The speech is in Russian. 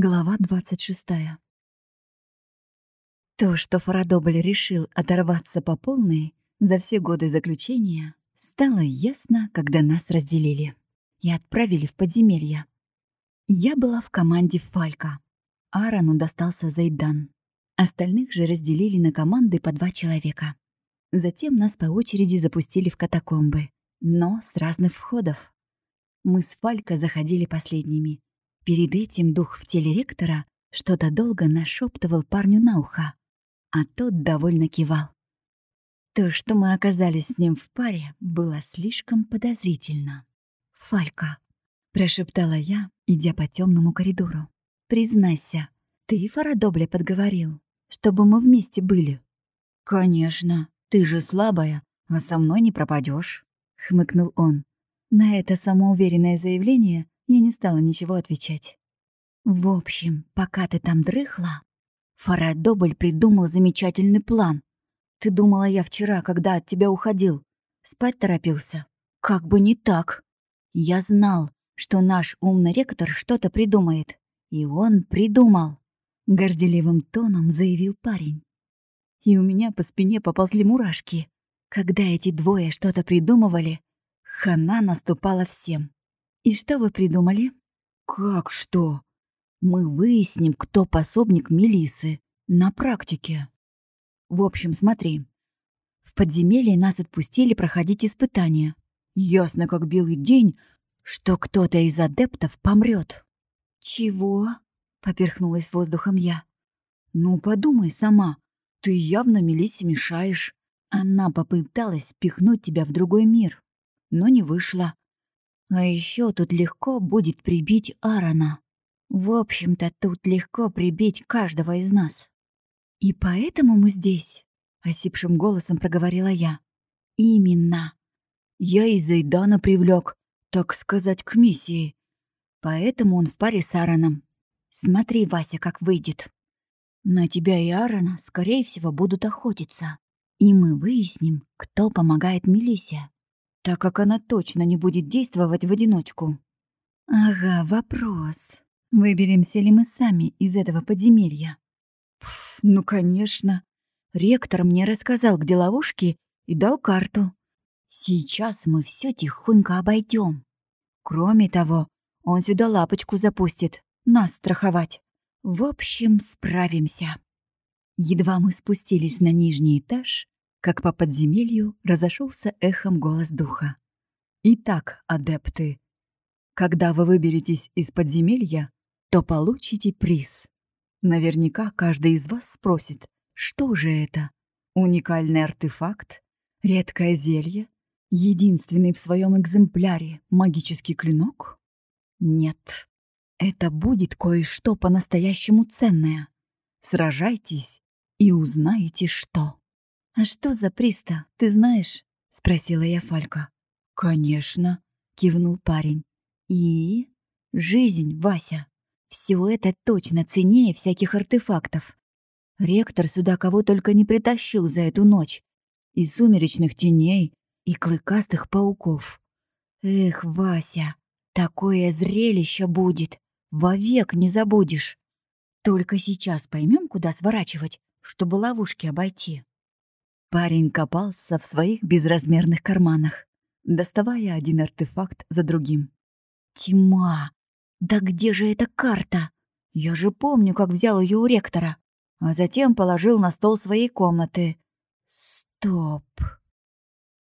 Глава 26. То, что Фарадобль решил оторваться по полной за все годы заключения, стало ясно, когда нас разделили и отправили в подземелье. Я была в команде Фалька. Аарону достался Зайдан. Остальных же разделили на команды по два человека. Затем нас по очереди запустили в катакомбы, но с разных входов. Мы с Фалька заходили последними — Перед этим дух в теле ректора что-то долго нашептывал парню на ухо, а тот довольно кивал. То, что мы оказались с ним в паре, было слишком подозрительно. «Фалька», — прошептала я, идя по темному коридору. «Признайся, ты Фарадобля подговорил, чтобы мы вместе были?» «Конечно, ты же слабая, а со мной не пропадешь, хмыкнул он. На это самоуверенное заявление я не стала ничего отвечать. В общем, пока ты там дрыхла, Фарад Добль придумал замечательный план. Ты думала, я вчера, когда от тебя уходил, спать торопился? Как бы не так. Я знал, что наш умный ректор что-то придумает. И он придумал. Горделивым тоном заявил парень. И у меня по спине поползли мурашки. Когда эти двое что-то придумывали, хана наступала всем. «И что вы придумали?» «Как что? Мы выясним, кто пособник Мелисы на практике. В общем, смотри. В подземелье нас отпустили проходить испытания. Ясно, как белый день, что кто-то из адептов помрет. «Чего?» — поперхнулась воздухом я. «Ну, подумай сама. Ты явно Мелисе мешаешь. Она попыталась пихнуть тебя в другой мир, но не вышло. А еще тут легко будет прибить Аарона. В общем-то, тут легко прибить каждого из нас. И поэтому мы здесь, — осипшим голосом проговорила я. Именно. Я и Зайдана привлек, так сказать, к миссии. Поэтому он в паре с Аароном. Смотри, Вася, как выйдет. На тебя и Аарона, скорее всего, будут охотиться. И мы выясним, кто помогает Мелисе так как она точно не будет действовать в одиночку. Ага, вопрос. Выберемся ли мы сами из этого подземелья? Пф, ну, конечно. Ректор мне рассказал, где ловушки, и дал карту. Сейчас мы все тихонько обойдем. Кроме того, он сюда лапочку запустит, нас страховать. В общем, справимся. Едва мы спустились на нижний этаж, как по подземелью разошелся эхом голос духа. «Итак, адепты, когда вы выберетесь из подземелья, то получите приз. Наверняка каждый из вас спросит, что же это? Уникальный артефакт? Редкое зелье? Единственный в своем экземпляре магический клинок? Нет, это будет кое-что по-настоящему ценное. Сражайтесь и узнаете, что. «А что за приста, ты знаешь?» — спросила я Фалька. «Конечно», — кивнул парень. «И? Жизнь, Вася. Все это точно ценнее всяких артефактов. Ректор сюда кого только не притащил за эту ночь. И сумеречных теней, и клыкастых пауков. Эх, Вася, такое зрелище будет. Вовек не забудешь. Только сейчас поймем, куда сворачивать, чтобы ловушки обойти. Парень копался в своих безразмерных карманах, доставая один артефакт за другим. «Тьма! Да где же эта карта? Я же помню, как взял ее у ректора, а затем положил на стол своей комнаты. Стоп!